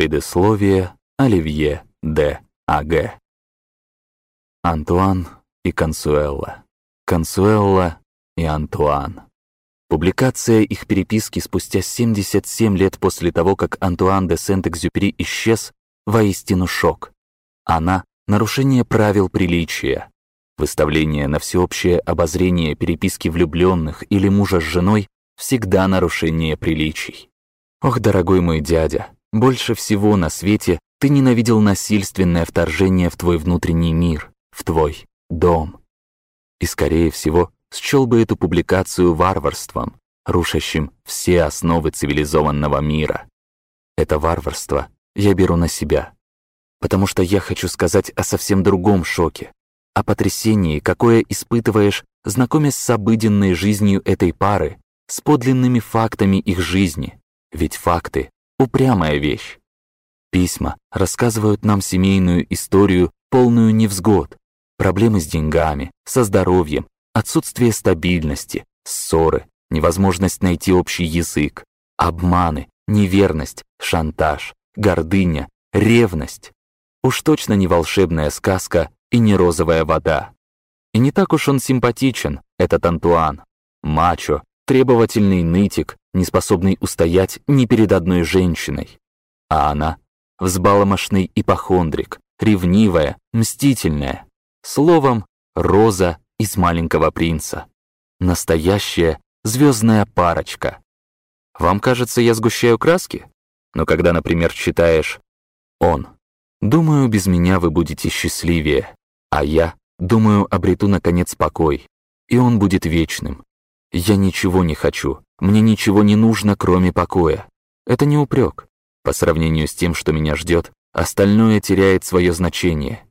Предисловие Оливье Д. А.Г. Антуан и Консуэлла. Консуэлла и Антуан. Публикация их переписки спустя 77 лет после того, как Антуан де Сент-Экзюпери исчез, воистину шок. Она — нарушение правил приличия. Выставление на всеобщее обозрение переписки влюбленных или мужа с женой всегда нарушение приличий. Ох, дорогой мой дядя, больше всего на свете ты ненавидел насильственное вторжение в твой внутренний мир, в твой дом. И, скорее всего, счел бы эту публикацию варварством, рушащим все основы цивилизованного мира. Это варварство я беру на себя, потому что я хочу сказать о совсем другом шоке, о потрясении, какое испытываешь, знакомясь с обыденной жизнью этой пары, с подлинными фактами их жизни, ведь факты — упрямая вещь. Письма рассказывают нам семейную историю, полную невзгод, проблемы с деньгами, со здоровьем, отсутствие стабильности, ссоры, невозможность найти общий язык, обманы, неверность, шантаж, гордыня, ревность. Уж точно не волшебная сказка и не розовая вода. И не так уж он симпатичен, этот Антуан. Мачо, требовательный нытик, не способный устоять ни перед одной женщиной. А она — взбаломошный ипохондрик, ревнивая, мстительная. Словом, роза из маленького принца. Настоящая звездная парочка. Вам кажется, я сгущаю краски? Но когда, например, читаешь «Он», думаю, без меня вы будете счастливее, а я, думаю, обрету, наконец, покой, и он будет вечным. Я ничего не хочу, мне ничего не нужно, кроме покоя. Это не упрек. По сравнению с тем, что меня ждет, остальное теряет свое значение.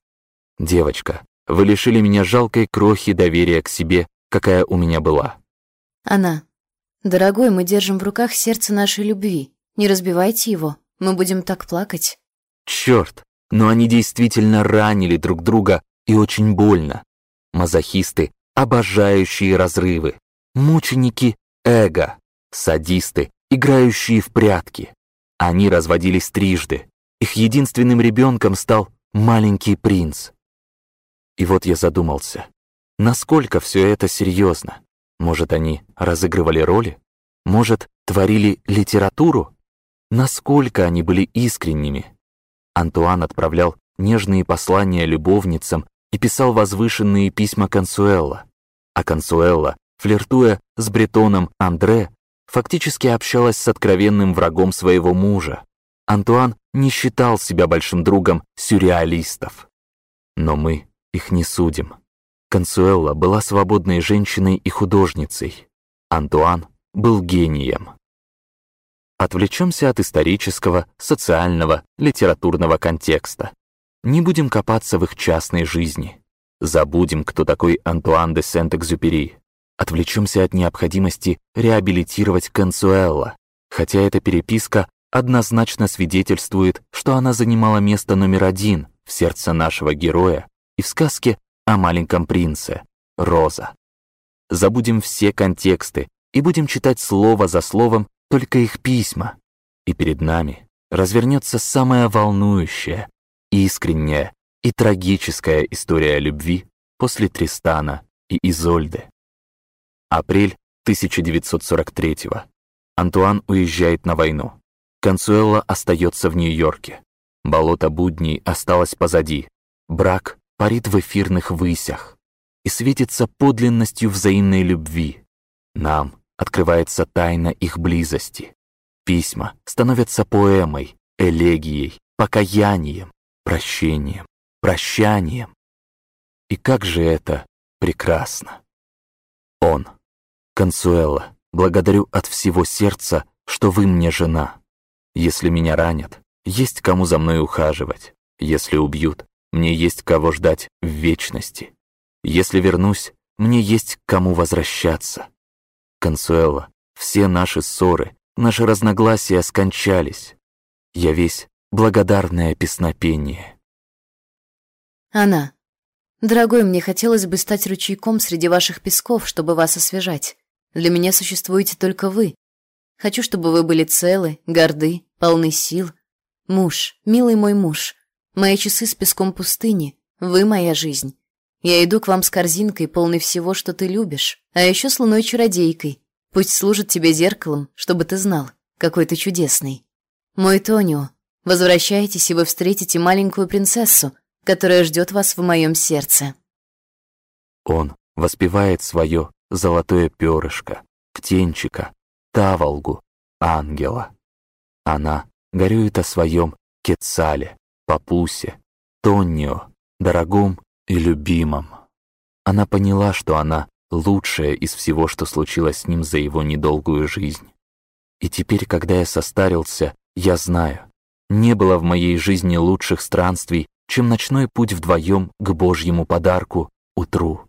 Девочка, вы лишили меня жалкой крохи доверия к себе, какая у меня была. Она. Дорогой, мы держим в руках сердце нашей любви. Не разбивайте его, мы будем так плакать. Черт, но они действительно ранили друг друга и очень больно. Мазохисты, обожающие разрывы. Мученики эго. Садисты, играющие в прятки. Они разводились трижды. Их единственным ребенком стал маленький принц. И вот я задумался, насколько все это серьезно? Может, они разыгрывали роли? Может, творили литературу? Насколько они были искренними? Антуан отправлял нежные послания любовницам и писал возвышенные письма Консуэлла. А Консуэлла, флиртуя с бретоном Андре, фактически общалась с откровенным врагом своего мужа. Антуан не считал себя большим другом сюрреалистов. Но мы их не судим. Консуэлла была свободной женщиной и художницей. Антуан был гением. Отвлечемся от исторического, социального, литературного контекста. Не будем копаться в их частной жизни. Забудем, кто такой Антуан де Сент-Экзюпери. Отвлечемся от необходимости реабилитировать Консуэлла, хотя эта переписка однозначно свидетельствует, что она занимала место номер один в сердце нашего героя и в сказке о маленьком принце «Роза». Забудем все контексты и будем читать слово за словом только их письма. И перед нами развернется самая волнующая, искренняя и трагическая история любви после Тристана и Изольды. Апрель 1943 -го. Антуан уезжает на войну. Консуэла остается в Нью-Йорке. Болото будней осталось позади. Брак парит в эфирных высях и светится подлинностью взаимной любви. Нам открывается тайна их близости. Письма становятся поэмой, элегией, покаянием, прощением, прощанием. И как же это прекрасно! Он, Консуэла, благодарю от всего сердца, что вы мне жена. Если меня ранят, есть кому за мной ухаживать. Если убьют, мне есть кого ждать в вечности. Если вернусь, мне есть к кому возвращаться. Консуэла, все наши ссоры, наши разногласия скончались. Я весь благодарное песнопение. Она. Дорогой, мне хотелось бы стать ручейком среди ваших песков, чтобы вас освежать. Для меня существуете только вы. Хочу, чтобы вы были целы, горды, полны сил. Муж, милый мой муж, мои часы с песком пустыни, вы моя жизнь. Я иду к вам с корзинкой, полной всего, что ты любишь, а еще с луной-чародейкой. Пусть служит тебе зеркалом, чтобы ты знал, какой ты чудесный. Мой Тонио, возвращайтесь, и вы встретите маленькую принцессу, которая ждет вас в моем сердце. Он воспевает свое золотое перышко, птенчика, таволгу, ангела. Она горюет о своем Кецале, Папусе, Тоннио, дорогом и любимом. Она поняла, что она лучшая из всего, что случилось с ним за его недолгую жизнь. И теперь, когда я состарился, я знаю, не было в моей жизни лучших странствий, чем ночной путь вдвоем к Божьему подарку утру.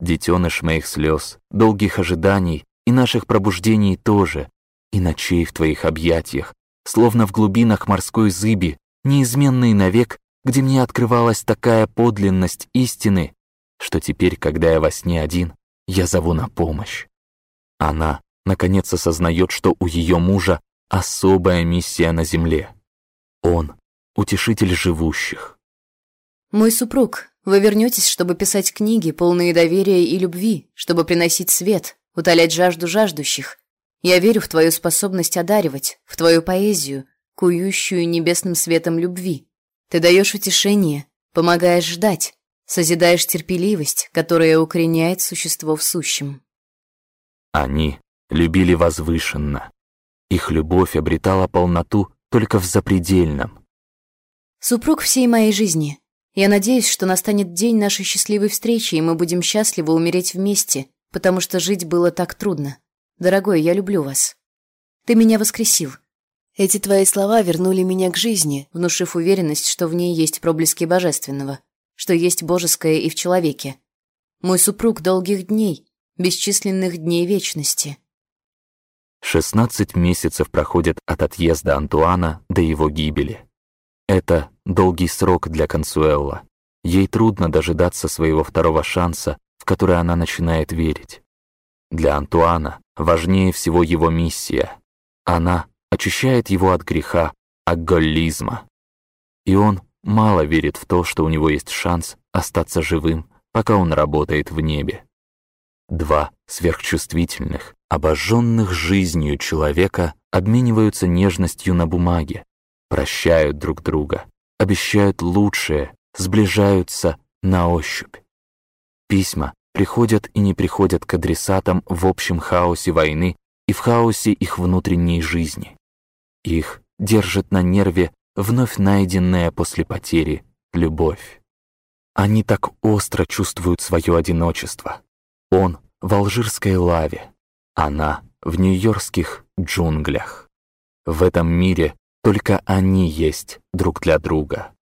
Детеныш моих слез, долгих ожиданий и наших пробуждений тоже, и ночей в твоих объятиях, словно в глубинах морской зыби, неизменной навек, где мне открывалась такая подлинность истины, что теперь, когда я во сне один, я зову на помощь. Она, наконец, осознает, что у ее мужа особая миссия на земле. Он — утешитель живущих. Мой супруг, вы вернетесь, чтобы писать книги, полные доверия и любви, чтобы приносить свет, утолять жажду жаждущих. Я верю в твою способность одаривать, в твою поэзию, кующую небесным светом любви. Ты даешь утешение, помогаешь ждать, созидаешь терпеливость, которая укореняет существо в сущем. Они любили возвышенно. Их любовь обретала полноту только в запредельном. Супруг всей моей жизни. Я надеюсь, что настанет день нашей счастливой встречи, и мы будем счастливы умереть вместе, потому что жить было так трудно. Дорогой, я люблю вас. Ты меня воскресил. Эти твои слова вернули меня к жизни, внушив уверенность, что в ней есть проблески божественного, что есть божеское и в человеке. Мой супруг долгих дней, бесчисленных дней вечности. Шестнадцать месяцев проходят от отъезда Антуана до его гибели. Это долгий срок для Консуэлла. Ей трудно дожидаться своего второго шанса, в который она начинает верить. Для Антуана важнее всего его миссия. Она очищает его от греха, алкоголизма. И он мало верит в то, что у него есть шанс остаться живым, пока он работает в небе. Два сверхчувствительных, обожженных жизнью человека обмениваются нежностью на бумаге, прощают друг друга, обещают лучшее, сближаются на ощупь. Письма приходят и не приходят к адресатам в общем хаосе войны и в хаосе их внутренней жизни. Их держит на нерве вновь найденная после потери любовь. Они так остро чувствуют свое одиночество. Он в алжирской лаве, она в нью-йоркских джунглях. В этом мире только они есть друг для друга.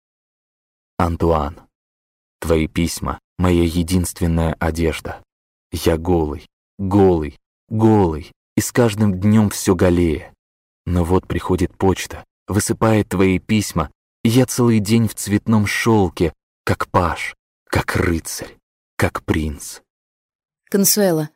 Антуан, твои письма — моя единственная одежда. Я голый, голый, голый, и с каждым днем все голее. Но вот приходит почта, высыпает твои письма, и я целый день в цветном шелке, как паш, как рыцарь, как принц. Консуэла,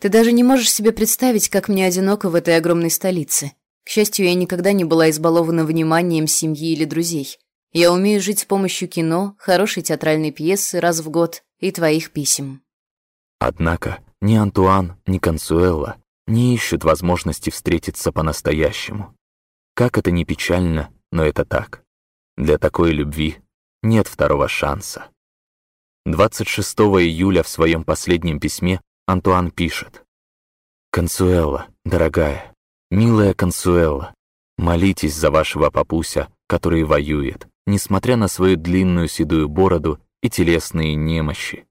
ты даже не можешь себе представить, как мне одиноко в этой огромной столице. К счастью, я никогда не была избалована вниманием семьи или друзей. Я умею жить с помощью кино, хорошей театральной пьесы раз в год и твоих писем. Однако ни Антуан, ни Консуэла не ищут возможности встретиться по-настоящему. Как это ни печально, но это так. Для такой любви нет второго шанса. 26 июля в своем последнем письме Антуан пишет. «Консуэла, дорогая, милая Консуэла, молитесь за вашего папуся, который воюет, несмотря на свою длинную седую бороду и телесные немощи.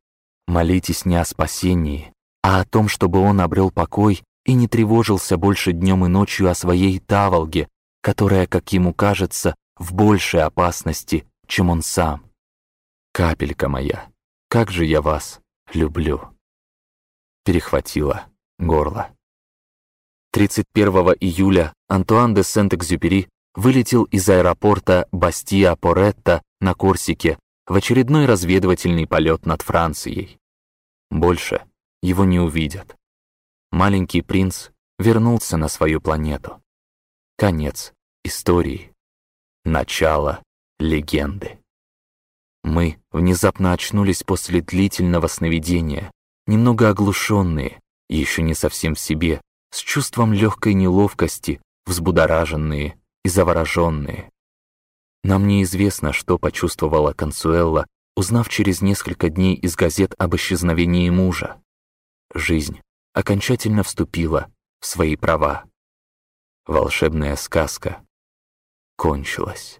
Молитесь не о спасении, а о том, чтобы он обрел покой и не тревожился больше днем и ночью о своей таволге, которая, как ему кажется, в большей опасности, чем он сам. Капелька моя, как же я вас люблю. Перехватило горло. 31 июля Антуан де Сент-Экзюпери вылетел из аэропорта Бастия-Поретта на Корсике в очередной разведывательный полет над Францией. Больше его не увидят. Маленький принц вернулся на свою планету. Конец истории. Начало легенды. Мы внезапно очнулись после длительного сновидения, немного оглушенные, еще не совсем в себе, с чувством легкой неловкости, взбудораженные и завороженные. Нам неизвестно, что почувствовала Консуэлла, узнав через несколько дней из газет об исчезновении мужа. Жизнь окончательно вступила в свои права. Волшебная сказка кончилась.